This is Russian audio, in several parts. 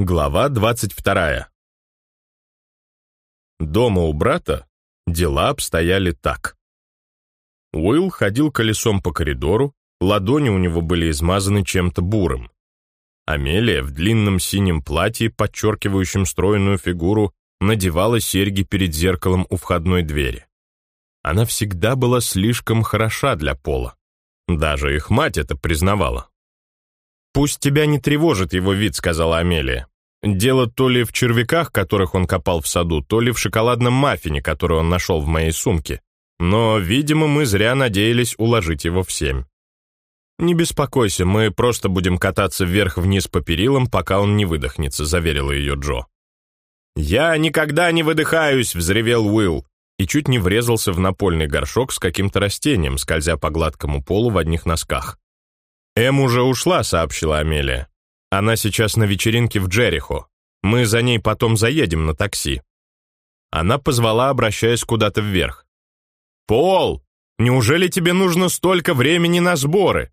Глава 22. Дома у брата дела обстояли так. Уилл ходил колесом по коридору, ладони у него были измазаны чем-то бурым. Амелия в длинном синем платье, подчеркивающем стройную фигуру, надевала серьги перед зеркалом у входной двери. Она всегда была слишком хороша для Пола. Даже их мать это признавала. «Пусть тебя не тревожит его вид», — сказала Амелия. «Дело то ли в червяках, которых он копал в саду, то ли в шоколадном маффине, который он нашел в моей сумке. Но, видимо, мы зря надеялись уложить его в семь». «Не беспокойся, мы просто будем кататься вверх-вниз по перилам, пока он не выдохнется», — заверила ее Джо. «Я никогда не выдыхаюсь!» — взревел Уилл и чуть не врезался в напольный горшок с каким-то растением, скользя по гладкому полу в одних носках. «Эм уже ушла», — сообщила Амелия. «Она сейчас на вечеринке в Джерихо. Мы за ней потом заедем на такси». Она позвала, обращаясь куда-то вверх. «Пол, неужели тебе нужно столько времени на сборы?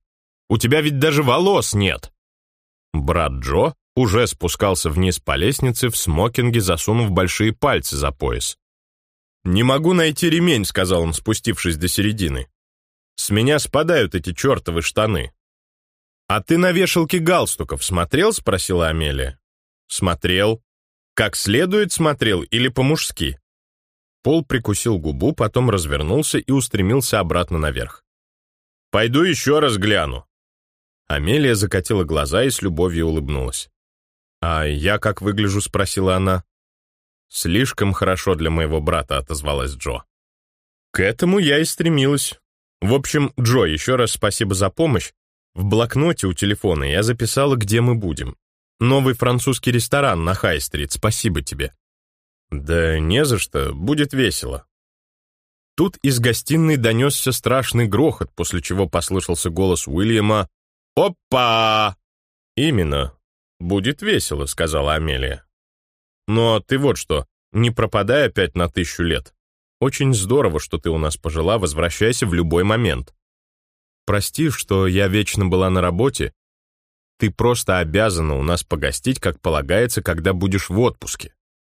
У тебя ведь даже волос нет!» Брат Джо уже спускался вниз по лестнице в смокинге, засунув большие пальцы за пояс. «Не могу найти ремень», — сказал он, спустившись до середины. «С меня спадают эти чертовы штаны. «А ты на вешалке галстуков смотрел?» — спросила Амелия. «Смотрел. Как следует смотрел или по-мужски?» Пол прикусил губу, потом развернулся и устремился обратно наверх. «Пойду еще раз гляну». Амелия закатила глаза и с любовью улыбнулась. «А я как выгляжу?» — спросила она. «Слишком хорошо для моего брата», — отозвалась Джо. «К этому я и стремилась. В общем, Джо, еще раз спасибо за помощь, в блокноте у телефона я записала, где мы будем. Новый французский ресторан на Хай-стрит, спасибо тебе. Да не за что, будет весело. Тут из гостиной донесся страшный грохот, после чего послышался голос Уильяма «Опа!» «Именно. Будет весело», — сказала Амелия. «Но ты вот что, не пропадай опять на тысячу лет. Очень здорово, что ты у нас пожила, возвращайся в любой момент. Прости, что я вечно была на работе. Ты просто обязана у нас погостить, как полагается, когда будешь в отпуске.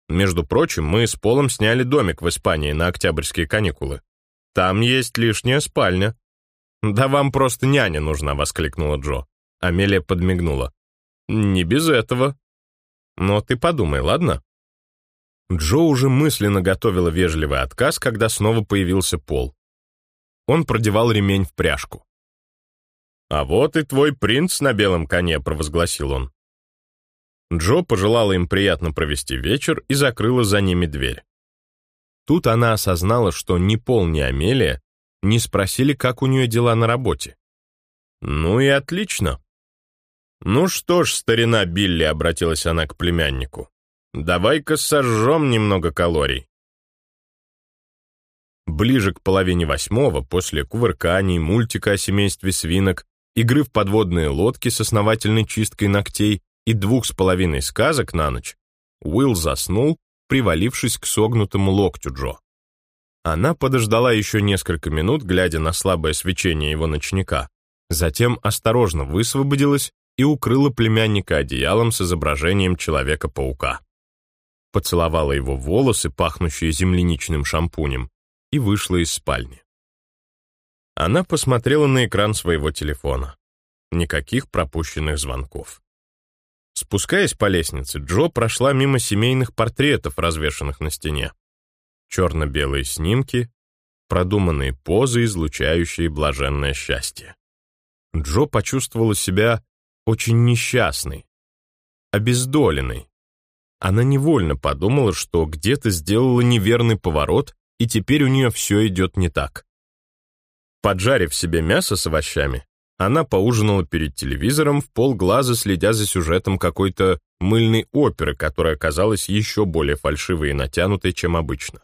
Между прочим, мы с Полом сняли домик в Испании на октябрьские каникулы. Там есть лишняя спальня». «Да вам просто няня нужна», — воскликнула Джо. Амелия подмигнула. «Не без этого». «Но ты подумай, ладно?» Джо уже мысленно готовила вежливый отказ, когда снова появился Пол. Он продевал ремень в пряжку. «А вот и твой принц на белом коне», — провозгласил он. Джо пожелала им приятно провести вечер и закрыла за ними дверь. Тут она осознала, что ни Пол, ни Амелия не спросили, как у нее дела на работе. «Ну и отлично». «Ну что ж, старина Билли», — обратилась она к племяннику, «давай-ка сожжем немного калорий». Ближе к половине восьмого, после кувырканий, мультика о семействе свинок, игры в подводные лодки с основательной чисткой ногтей и двух с половиной сказок на ночь, Уилл заснул, привалившись к согнутому локтю Джо. Она подождала еще несколько минут, глядя на слабое свечение его ночника, затем осторожно высвободилась и укрыла племянника одеялом с изображением Человека-паука. Поцеловала его волосы, пахнущие земляничным шампунем, и вышла из спальни. Она посмотрела на экран своего телефона. Никаких пропущенных звонков. Спускаясь по лестнице, Джо прошла мимо семейных портретов, развешанных на стене. Черно-белые снимки, продуманные позы, излучающие блаженное счастье. Джо почувствовала себя очень несчастной, обездоленной. Она невольно подумала, что где-то сделала неверный поворот, и теперь у нее все идет не так. Поджарив себе мясо с овощами, она поужинала перед телевизором в полглаза, следя за сюжетом какой-то мыльной оперы, которая казалась еще более фальшивой и натянутой, чем обычно.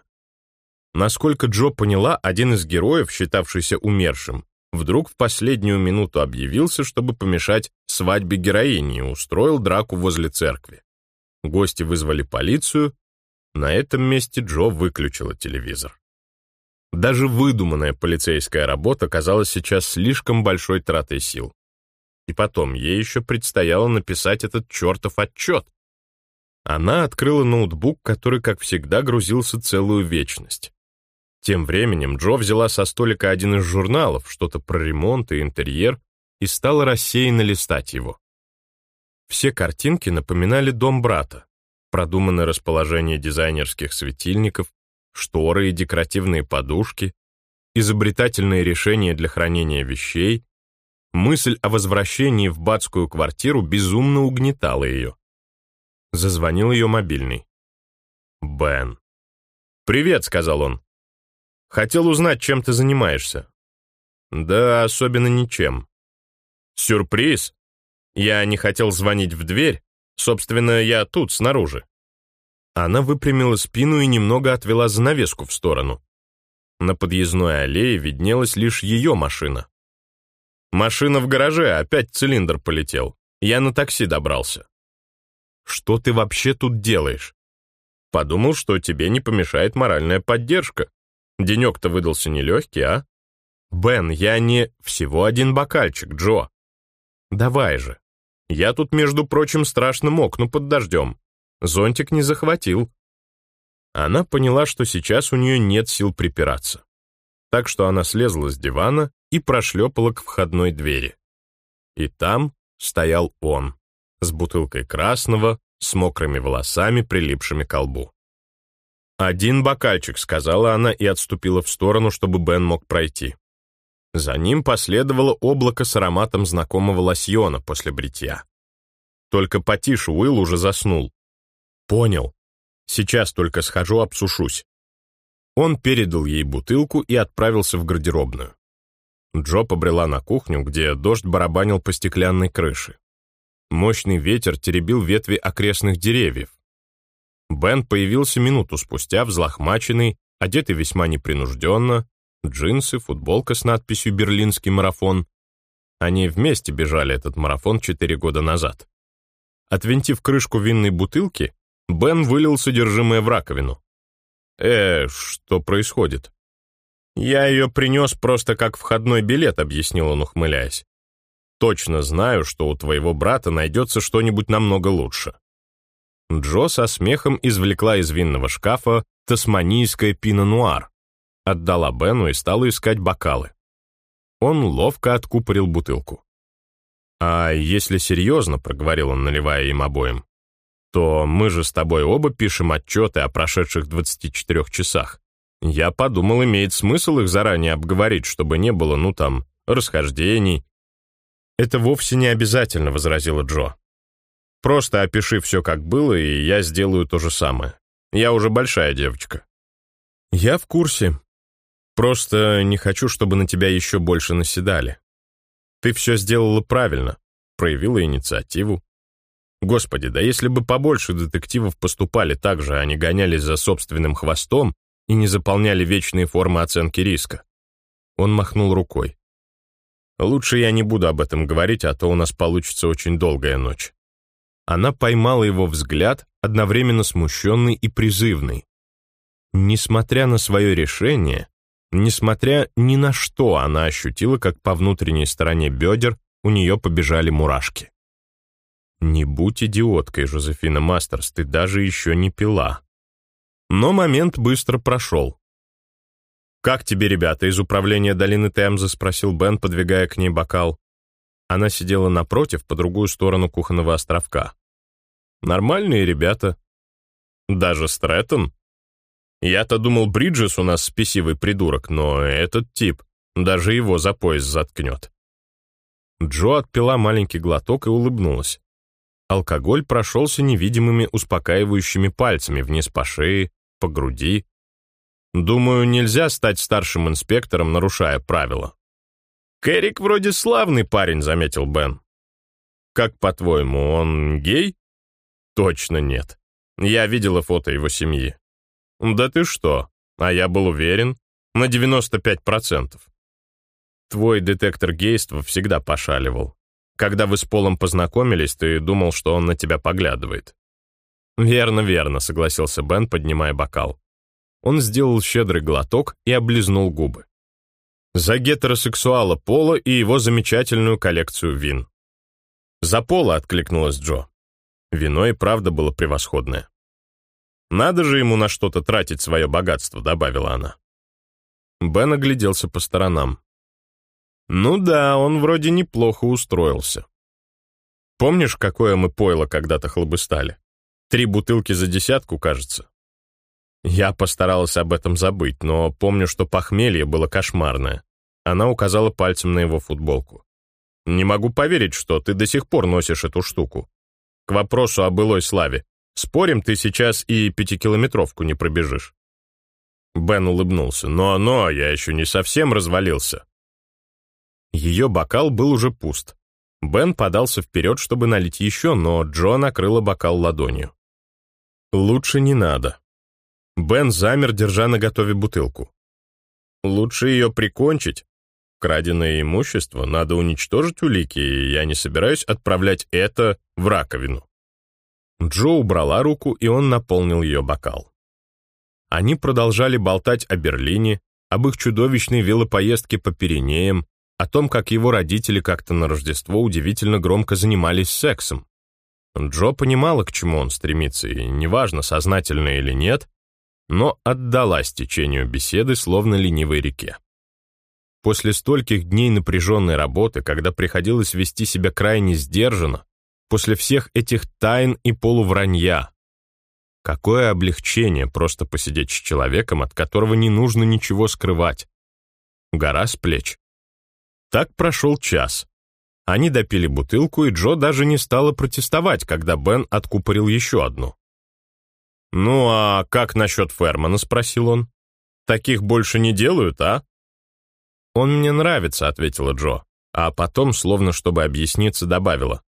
Насколько Джо поняла, один из героев, считавшийся умершим, вдруг в последнюю минуту объявился, чтобы помешать свадьбе героини и устроил драку возле церкви. Гости вызвали полицию. На этом месте Джо выключила телевизор. Даже выдуманная полицейская работа казалась сейчас слишком большой тратой сил. И потом, ей еще предстояло написать этот чертов отчет. Она открыла ноутбук, который, как всегда, грузился целую вечность. Тем временем Джо взяла со столика один из журналов, что-то про ремонт и интерьер, и стала рассеянно листать его. Все картинки напоминали дом брата, продуманное расположение дизайнерских светильников, шторы и декоративные подушки, изобретательные решения для хранения вещей, мысль о возвращении в батскую квартиру безумно угнетала ее. Зазвонил ее мобильный. «Бен». «Привет», — сказал он. Хотел узнать, чем ты занимаешься. Да, особенно ничем. Сюрприз? Я не хотел звонить в дверь. Собственно, я тут, снаружи. Она выпрямила спину и немного отвела занавеску в сторону. На подъездной аллее виднелась лишь ее машина. Машина в гараже, опять цилиндр полетел. Я на такси добрался. Что ты вообще тут делаешь? Подумал, что тебе не помешает моральная поддержка. Денек-то выдался нелегкий, а? Бен, я не... Всего один бокальчик, Джо. Давай же. Я тут, между прочим, страшно мокну под дождем. Зонтик не захватил. Она поняла, что сейчас у нее нет сил припираться. Так что она слезла с дивана и прошлепала к входной двери. И там стоял он, с бутылкой красного, с мокрыми волосами, прилипшими к лбу. «Один бокальчик», — сказала она и отступила в сторону, чтобы Бен мог пройти. За ним последовало облако с ароматом знакомого лосьона после бритья. Только потише Уилл уже заснул. «Понял. Сейчас только схожу, обсушусь». Он передал ей бутылку и отправился в гардеробную. Джо побрела на кухню, где дождь барабанил по стеклянной крыше. Мощный ветер теребил ветви окрестных деревьев. Бен появился минуту спустя, взлохмаченный, одетый весьма непринужденно, джинсы, футболка с надписью «Берлинский марафон». Они вместе бежали этот марафон четыре года назад. Отвинтив крышку винной бутылки, Бен вылил содержимое в раковину. «Э, что происходит?» «Я ее принес просто как входной билет», — объяснил он, ухмыляясь. «Точно знаю, что у твоего брата найдется что-нибудь намного лучше». Джо со смехом извлекла из винного шкафа тасманийское пино-нуар, отдала Бену и стала искать бокалы. Он ловко откупорил бутылку. «А если серьезно», — проговорил он, наливая им обоим, «то мы же с тобой оба пишем отчеты о прошедших 24 часах. Я подумал, имеет смысл их заранее обговорить, чтобы не было, ну там, расхождений». «Это вовсе не обязательно», — возразила Джо. Просто опиши все, как было, и я сделаю то же самое. Я уже большая девочка». «Я в курсе. Просто не хочу, чтобы на тебя еще больше наседали. Ты все сделала правильно, проявила инициативу. Господи, да если бы побольше детективов поступали так же, а не гонялись за собственным хвостом и не заполняли вечные формы оценки риска». Он махнул рукой. «Лучше я не буду об этом говорить, а то у нас получится очень долгая ночь». Она поймала его взгляд, одновременно смущенный и призывный. Несмотря на свое решение, несмотря ни на что, она ощутила, как по внутренней стороне бедер у нее побежали мурашки. «Не будь идиоткой, Жозефина Мастерс, ты даже еще не пила». Но момент быстро прошел. «Как тебе, ребята, из управления долины Темзы?» — спросил Бен, подвигая к ней бокал. Она сидела напротив, по другую сторону кухонного островка. Нормальные ребята. Даже Стрэттон. Я-то думал, Бриджес у нас спесивый придурок, но этот тип, даже его за пояс заткнет. Джо отпила маленький глоток и улыбнулась. Алкоголь прошелся невидимыми успокаивающими пальцами вниз по шее, по груди. Думаю, нельзя стать старшим инспектором, нарушая правила. «Кэрик вроде славный парень», — заметил Бен. «Как, по-твоему, он гей?» «Точно нет. Я видела фото его семьи». «Да ты что? А я был уверен. На 95%. Твой детектор гейства всегда пошаливал. Когда вы с Полом познакомились, ты думал, что он на тебя поглядывает». «Верно, верно», — согласился Бен, поднимая бокал. Он сделал щедрый глоток и облизнул губы за гетеросексуала Пола и его замечательную коллекцию вин. «За Пола», — откликнулась Джо. Вино и правда было превосходное. «Надо же ему на что-то тратить свое богатство», — добавила она. Бен огляделся по сторонам. «Ну да, он вроде неплохо устроился. Помнишь, какое мы пойло когда-то хлобыстали? Три бутылки за десятку, кажется. Я постаралась об этом забыть, но помню, что похмелье было кошмарное. Она указала пальцем на его футболку. «Не могу поверить, что ты до сих пор носишь эту штуку. К вопросу о былой славе. Спорим, ты сейчас и пятикилометровку не пробежишь?» Бен улыбнулся. «Но-но, я еще не совсем развалился». Ее бокал был уже пуст. Бен подался вперед, чтобы налить еще, но Джо накрыла бокал ладонью. «Лучше не надо». Бен замер, держа на готове бутылку. «Лучше ее прикончить, Краденое имущество надо уничтожить улики, и я не собираюсь отправлять это в раковину. Джо убрала руку, и он наполнил ее бокал. Они продолжали болтать о Берлине, об их чудовищной велопоездке по Пиренеям, о том, как его родители как-то на Рождество удивительно громко занимались сексом. Джо понимала, к чему он стремится, и неважно, сознательно или нет, но отдалась течению беседы, словно ленивой реке. После стольких дней напряженной работы, когда приходилось вести себя крайне сдержанно, после всех этих тайн и полувранья, какое облегчение просто посидеть с человеком, от которого не нужно ничего скрывать. Гора с плеч. Так прошел час. Они допили бутылку, и Джо даже не стала протестовать, когда Бен откупорил еще одну. «Ну а как насчет Фермана?» — спросил он. «Таких больше не делают, а?» «Он мне нравится», — ответила Джо, а потом, словно чтобы объясниться, добавила.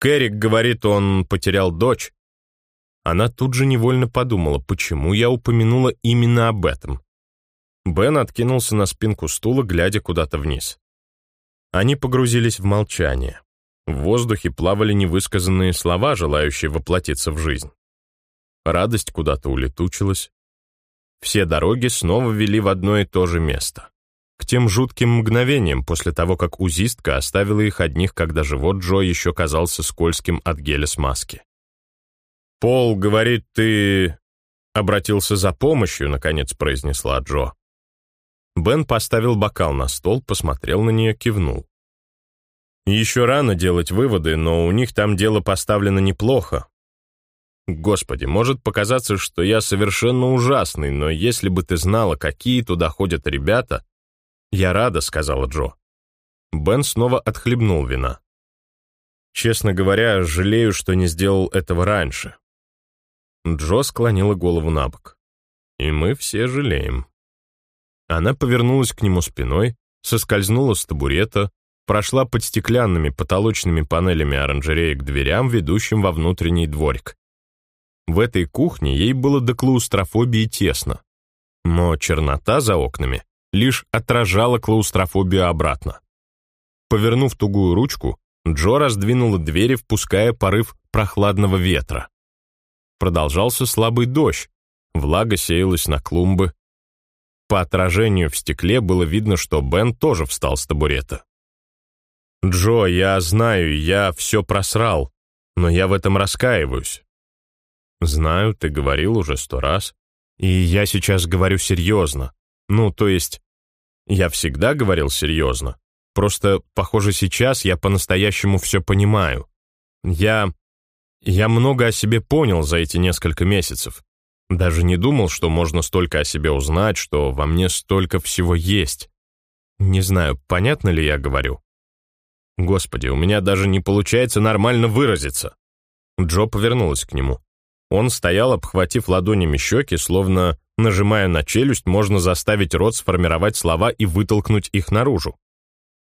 «Кэрик говорит, он потерял дочь». Она тут же невольно подумала, почему я упомянула именно об этом. Бен откинулся на спинку стула, глядя куда-то вниз. Они погрузились в молчание. В воздухе плавали невысказанные слова, желающие воплотиться в жизнь. Радость куда-то улетучилась. Все дороги снова вели в одно и то же место к тем жутким мгновениям после того, как узистка оставила их одних, когда живот Джо еще казался скользким от геля смазки. «Пол говорит, ты...» «Обратился за помощью», — наконец произнесла Джо. Бен поставил бокал на стол, посмотрел на нее, кивнул. «Еще рано делать выводы, но у них там дело поставлено неплохо. Господи, может показаться, что я совершенно ужасный, но если бы ты знала, какие туда ходят ребята, «Я рада», — сказала Джо. Бен снова отхлебнул вина. «Честно говоря, жалею, что не сделал этого раньше». Джо склонила голову на бок. «И мы все жалеем». Она повернулась к нему спиной, соскользнула с табурета, прошла под стеклянными потолочными панелями оранжереи к дверям, ведущим во внутренний дворик. В этой кухне ей было до клаустрофобии тесно, но чернота за окнами лишь отражала клаустрофобию обратно. Повернув тугую ручку, Джо раздвинула двери, впуская порыв прохладного ветра. Продолжался слабый дождь, влага сеялась на клумбы. По отражению в стекле было видно, что Бен тоже встал с табурета. «Джо, я знаю, я все просрал, но я в этом раскаиваюсь». «Знаю, ты говорил уже сто раз, и я сейчас говорю серьезно. Ну, то есть, я всегда говорил серьезно. Просто, похоже, сейчас я по-настоящему все понимаю. Я... Я много о себе понял за эти несколько месяцев. Даже не думал, что можно столько о себе узнать, что во мне столько всего есть. Не знаю, понятно ли я говорю. Господи, у меня даже не получается нормально выразиться. Джо повернулась к нему. Он стоял, обхватив ладонями щеки, словно Нажимая на челюсть, можно заставить рот сформировать слова и вытолкнуть их наружу.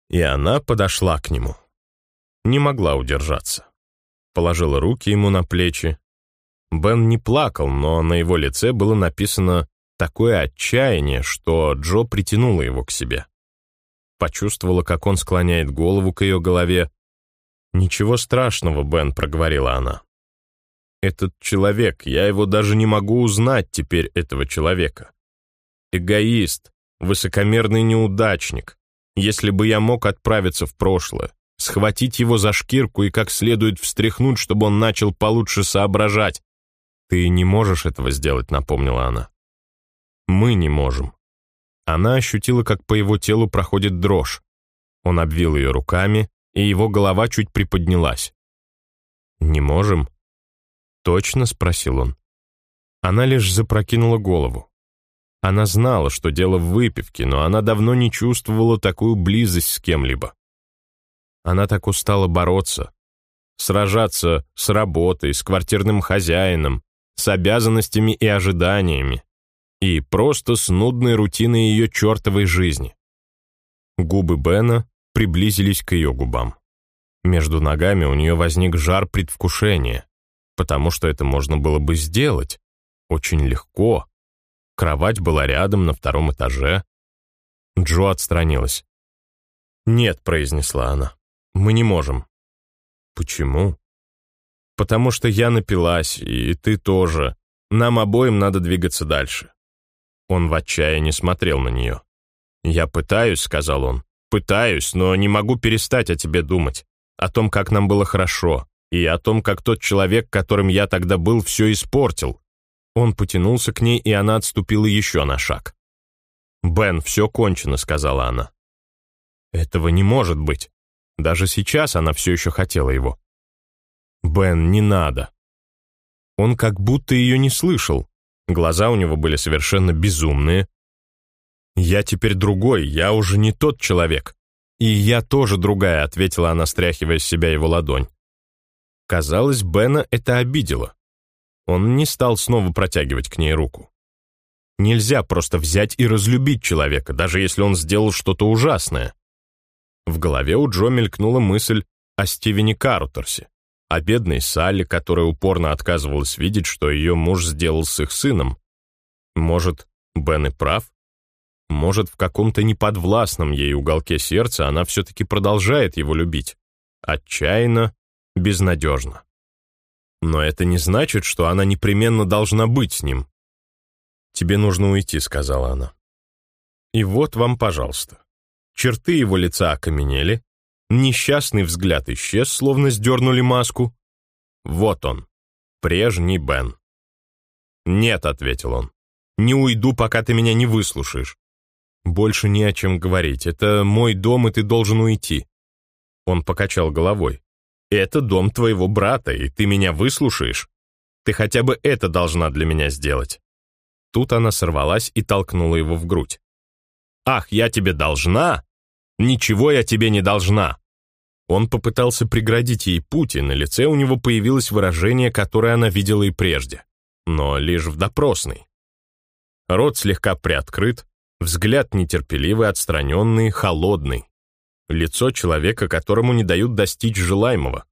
И она подошла к нему. Не могла удержаться. Положила руки ему на плечи. Бен не плакал, но на его лице было написано такое отчаяние, что Джо притянула его к себе. Почувствовала, как он склоняет голову к ее голове. «Ничего страшного, Бен», — проговорила она. Этот человек, я его даже не могу узнать теперь, этого человека. Эгоист, высокомерный неудачник. Если бы я мог отправиться в прошлое, схватить его за шкирку и как следует встряхнуть, чтобы он начал получше соображать. «Ты не можешь этого сделать», — напомнила она. «Мы не можем». Она ощутила, как по его телу проходит дрожь. Он обвил ее руками, и его голова чуть приподнялась. «Не можем?» «Точно?» — спросил он. Она лишь запрокинула голову. Она знала, что дело в выпивке, но она давно не чувствовала такую близость с кем-либо. Она так устала бороться, сражаться с работой, с квартирным хозяином, с обязанностями и ожиданиями, и просто с нудной рутиной ее чертовой жизни. Губы Бена приблизились к ее губам. Между ногами у нее возник жар предвкушения, потому что это можно было бы сделать. Очень легко. Кровать была рядом на втором этаже. Джо отстранилась. «Нет», — произнесла она, — «мы не можем». «Почему?» «Потому что я напилась, и ты тоже. Нам обоим надо двигаться дальше». Он в отчаянии смотрел на нее. «Я пытаюсь», — сказал он, — «пытаюсь, но не могу перестать о тебе думать, о том, как нам было хорошо, и о том, как тот человек, которым я тогда был, все испортил». Он потянулся к ней, и она отступила еще на шаг. «Бен, все кончено», — сказала она. «Этого не может быть. Даже сейчас она все еще хотела его». «Бен, не надо». Он как будто ее не слышал, Глаза у него были совершенно безумные. «Я теперь другой, я уже не тот человек. И я тоже другая», — ответила она, стряхивая с себя его ладонь. Казалось, Бена это обидело. Он не стал снова протягивать к ней руку. Нельзя просто взять и разлюбить человека, даже если он сделал что-то ужасное. В голове у Джо мелькнула мысль о Стивене Карутерсе о бедной Салли, которая упорно отказывалась видеть, что ее муж сделал с их сыном. Может, Бен и прав? Может, в каком-то неподвластном ей уголке сердца она все-таки продолжает его любить. Отчаянно, безнадежно. Но это не значит, что она непременно должна быть с ним. «Тебе нужно уйти», — сказала она. И вот вам, пожалуйста. Черты его лица окаменели, Несчастный взгляд исчез, словно сдернули маску. Вот он, прежний Бен. «Нет», — ответил он, — «не уйду, пока ты меня не выслушаешь. Больше не о чем говорить, это мой дом, и ты должен уйти». Он покачал головой. «Это дом твоего брата, и ты меня выслушаешь? Ты хотя бы это должна для меня сделать». Тут она сорвалась и толкнула его в грудь. «Ах, я тебе должна? Ничего я тебе не должна!» Он попытался преградить ей путь, и на лице у него появилось выражение, которое она видела и прежде, но лишь в допросной. Рот слегка приоткрыт, взгляд нетерпеливый, отстраненный, холодный. Лицо человека, которому не дают достичь желаемого.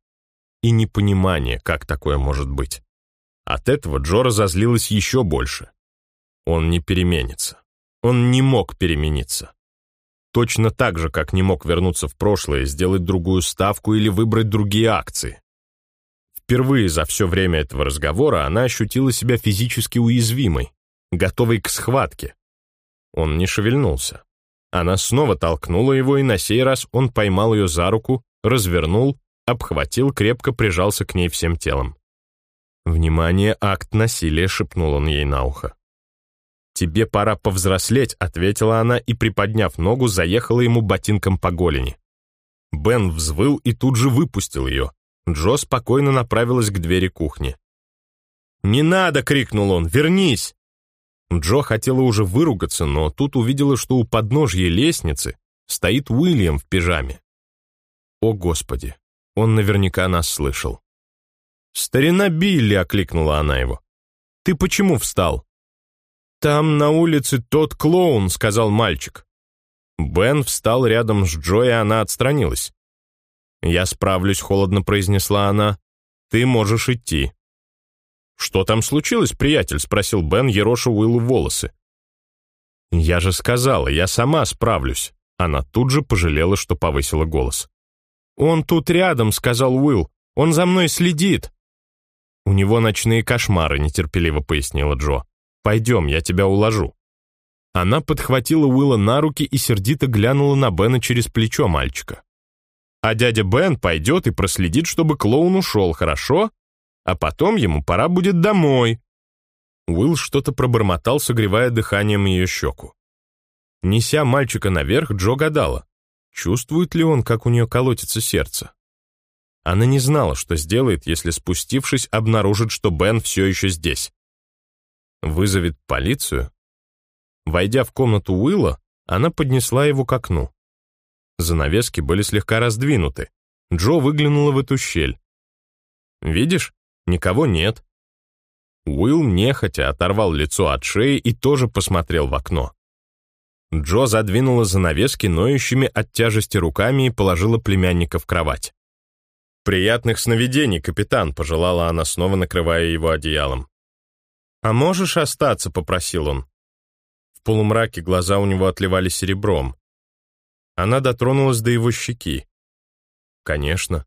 И непонимание, как такое может быть. От этого Джо разозлилась еще больше. Он не переменится. Он не мог перемениться. Точно так же, как не мог вернуться в прошлое, сделать другую ставку или выбрать другие акции. Впервые за все время этого разговора она ощутила себя физически уязвимой, готовой к схватке. Он не шевельнулся. Она снова толкнула его, и на сей раз он поймал ее за руку, развернул, обхватил, крепко прижался к ней всем телом. «Внимание, акт насилия», — шепнул он ей на ухо. «Тебе пора повзрослеть», — ответила она и, приподняв ногу, заехала ему ботинком по голени. Бен взвыл и тут же выпустил ее. Джо спокойно направилась к двери кухни. «Не надо!» — крикнул он. «Вернись!» Джо хотела уже выругаться, но тут увидела, что у подножья лестницы стоит Уильям в пижаме. О, Господи! Он наверняка нас слышал. «Старина Билли!» — окликнула она его. «Ты почему встал?» «Там на улице тот клоун», — сказал мальчик. Бен встал рядом с Джо, и она отстранилась. «Я справлюсь», — холодно произнесла она. «Ты можешь идти». «Что там случилось, приятель?» — спросил Бен, ероша Уиллу волосы. «Я же сказала, я сама справлюсь». Она тут же пожалела, что повысила голос. «Он тут рядом», — сказал Уилл. «Он за мной следит». «У него ночные кошмары», — нетерпеливо пояснила Джо. Пойдем, я тебя уложу». Она подхватила Уилла на руки и сердито глянула на Бена через плечо мальчика. а дядя Бен пойдет и проследит, чтобы клоун ушел, хорошо? А потом ему пора будет домой». Уилл что-то пробормотал, согревая дыханием ее щеку. Неся мальчика наверх, Джо гадала, чувствует ли он, как у нее колотится сердце. Она не знала, что сделает, если, спустившись, обнаружит, что Бен все еще здесь. Вызовет полицию? Войдя в комнату Уилла, она поднесла его к окну. Занавески были слегка раздвинуты. Джо выглянула в эту щель. «Видишь, никого нет». Уилл нехотя оторвал лицо от шеи и тоже посмотрел в окно. Джо задвинула занавески ноющими от тяжести руками и положила племянника в кровать. «Приятных сновидений, капитан», — пожелала она, снова накрывая его одеялом. «А можешь остаться?» — попросил он. В полумраке глаза у него отливали серебром. Она дотронулась до его щеки. «Конечно».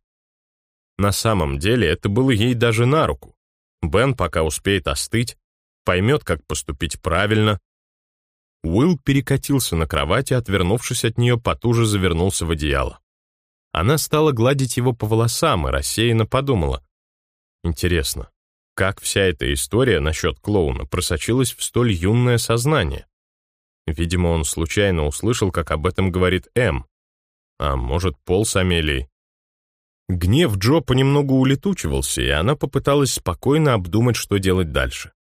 На самом деле это было ей даже на руку. Бен пока успеет остыть, поймет, как поступить правильно. Уилл перекатился на кровати, отвернувшись от нее, потуже завернулся в одеяло. Она стала гладить его по волосам и рассеянно подумала. Интересно, как вся эта история насчет клоуна просочилась в столь юное сознание? Видимо, он случайно услышал, как об этом говорит М. А может, Пол с Амелией. Гнев Джо понемногу улетучивался, и она попыталась спокойно обдумать, что делать дальше.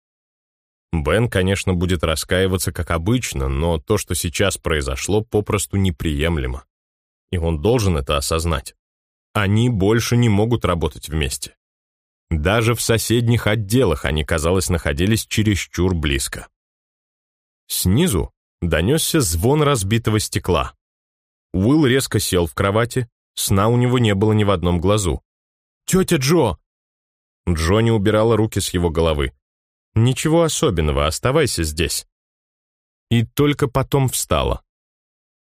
Бен, конечно, будет раскаиваться, как обычно, но то, что сейчас произошло, попросту неприемлемо и он должен это осознать. Они больше не могут работать вместе. Даже в соседних отделах они, казалось, находились чересчур близко. Снизу донесся звон разбитого стекла. Уилл резко сел в кровати, сна у него не было ни в одном глазу. «Тетя Джо!» Джо не убирала руки с его головы. «Ничего особенного, оставайся здесь». И только потом встала.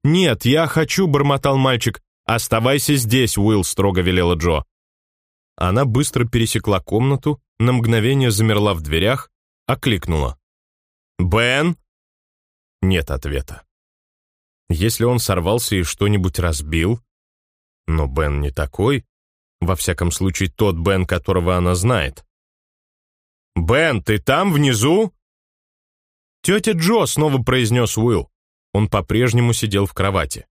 «Нет, я хочу», — бормотал мальчик. «Оставайся здесь», — Уилл строго велела Джо. Она быстро пересекла комнату, на мгновение замерла в дверях, окликнула. «Бен?» Нет ответа. Если он сорвался и что-нибудь разбил... Но Бен не такой. Во всяком случае, тот Бен, которого она знает. «Бен, ты там, внизу?» «Тетя Джо», — снова произнес Уилл. Он по-прежнему сидел в кровати.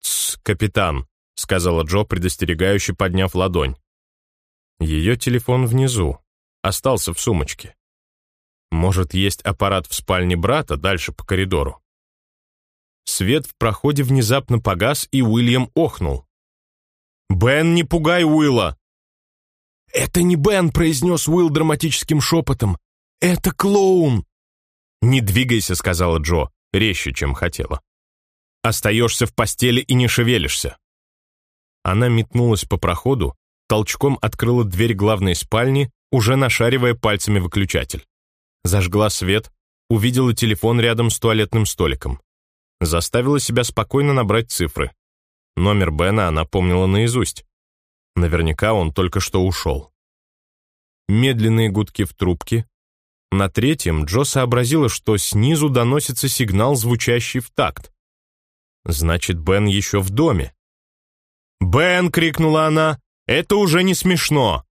«Тсс, капитан», — сказала Джо, предостерегающе подняв ладонь. Ее телефон внизу, остался в сумочке. Может, есть аппарат в спальне брата дальше по коридору. Свет в проходе внезапно погас, и Уильям охнул. «Бен, не пугай Уилла!» «Это не Бен», — произнес Уилл драматическим шепотом. «Это клоун!» «Не двигайся», — сказала Джо резче, чем хотела. «Остаешься в постели и не шевелишься». Она метнулась по проходу, толчком открыла дверь главной спальни, уже нашаривая пальцами выключатель. Зажгла свет, увидела телефон рядом с туалетным столиком. Заставила себя спокойно набрать цифры. Номер Бена она помнила наизусть. Наверняка он только что ушел. Медленные гудки в трубке, на третьем Джо сообразила, что снизу доносится сигнал, звучащий в такт. Значит, Бен еще в доме. «Бен!» — крикнула она. «Это уже не смешно!»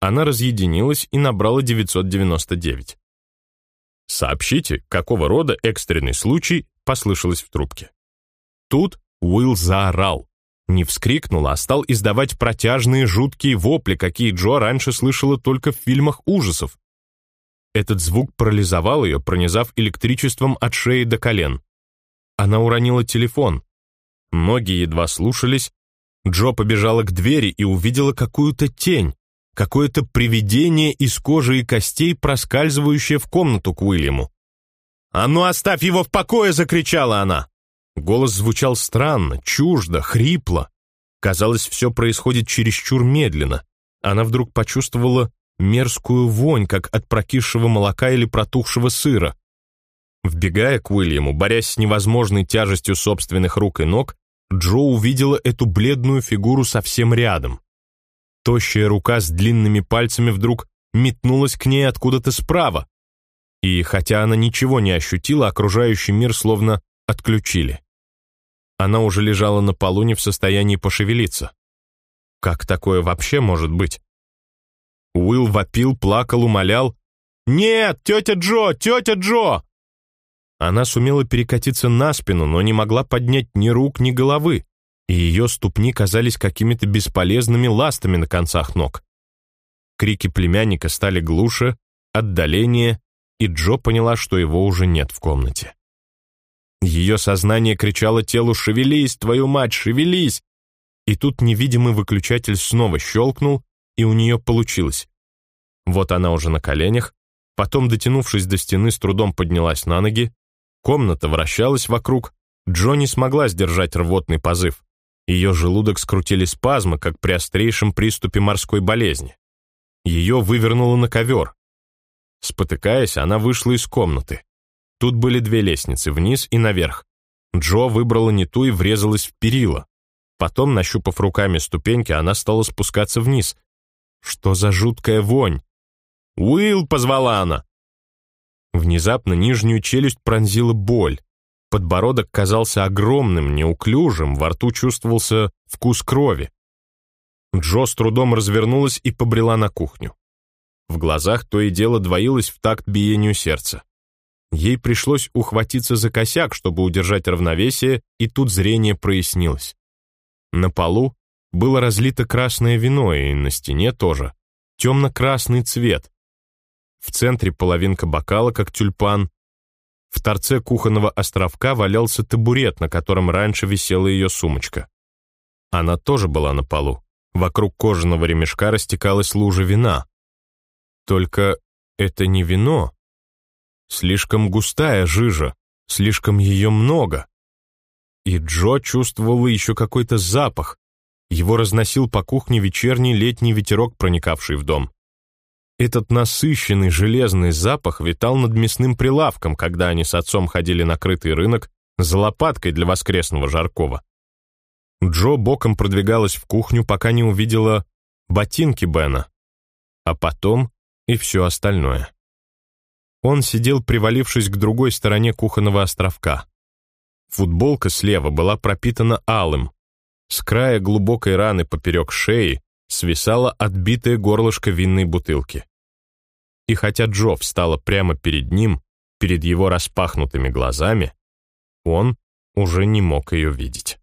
Она разъединилась и набрала 999. «Сообщите, какого рода экстренный случай?» — послышалось в трубке. Тут Уилл заорал. Не вскрикнул, а стал издавать протяжные жуткие вопли, какие Джо раньше слышала только в фильмах ужасов. Этот звук парализовал ее, пронизав электричеством от шеи до колен. Она уронила телефон. Ноги едва слушались. Джо побежала к двери и увидела какую-то тень, какое-то привидение из кожи и костей, проскальзывающее в комнату к Уильяму. «А ну оставь его в покое!» — закричала она. Голос звучал странно, чуждо, хрипло. Казалось, все происходит чересчур медленно. Она вдруг почувствовала мерзкую вонь, как от прокисшего молока или протухшего сыра. Вбегая к Уильяму, борясь с невозможной тяжестью собственных рук и ног, Джо увидела эту бледную фигуру совсем рядом. Тощая рука с длинными пальцами вдруг метнулась к ней откуда-то справа. И хотя она ничего не ощутила, окружающий мир словно отключили. Она уже лежала на полу не в состоянии пошевелиться. Как такое вообще может быть? Уилл вопил, плакал, умолял. «Нет, тетя Джо, тетя Джо!» Она сумела перекатиться на спину, но не могла поднять ни рук, ни головы, и ее ступни казались какими-то бесполезными ластами на концах ног. Крики племянника стали глуше, отдаление, и Джо поняла, что его уже нет в комнате. Ее сознание кричало телу «Шевелись, твою мать, шевелись!» И тут невидимый выключатель снова щелкнул, и у нее получилось. Вот она уже на коленях, потом, дотянувшись до стены, с трудом поднялась на ноги, комната вращалась вокруг, Джо не смогла сдержать рвотный позыв. Ее желудок скрутили спазмы, как при острейшем приступе морской болезни. Ее вывернуло на ковер. Спотыкаясь, она вышла из комнаты. Тут были две лестницы, вниз и наверх. Джо выбрала не ту и врезалась в перила. Потом, нащупав руками ступеньки, она стала спускаться вниз. Что за жуткая вонь? «Уилл!» — позвала она. Внезапно нижнюю челюсть пронзила боль. Подбородок казался огромным, неуклюжим, во рту чувствовался вкус крови. Джо с трудом развернулась и побрела на кухню. В глазах то и дело двоилось в такт биению сердца. Ей пришлось ухватиться за косяк, чтобы удержать равновесие, и тут зрение прояснилось. На полу было разлито красное вино, и на стене тоже. Темно-красный цвет. В центре половинка бокала, как тюльпан. В торце кухонного островка валялся табурет, на котором раньше висела ее сумочка. Она тоже была на полу. Вокруг кожаного ремешка растекалась лужа вина. Только это не вино. Слишком густая жижа, слишком ее много. И Джо чувствовала еще какой-то запах. Его разносил по кухне вечерний летний ветерок, проникавший в дом. Этот насыщенный железный запах витал над мясным прилавком, когда они с отцом ходили на крытый рынок за лопаткой для воскресного жаркого. Джо боком продвигалась в кухню, пока не увидела ботинки Бена, а потом и все остальное. Он сидел, привалившись к другой стороне кухонного островка. Футболка слева была пропитана алым. С края глубокой раны поперек шеи свисало отбитое горлышко винной бутылки. И хотя Джо встала прямо перед ним, перед его распахнутыми глазами, он уже не мог ее видеть.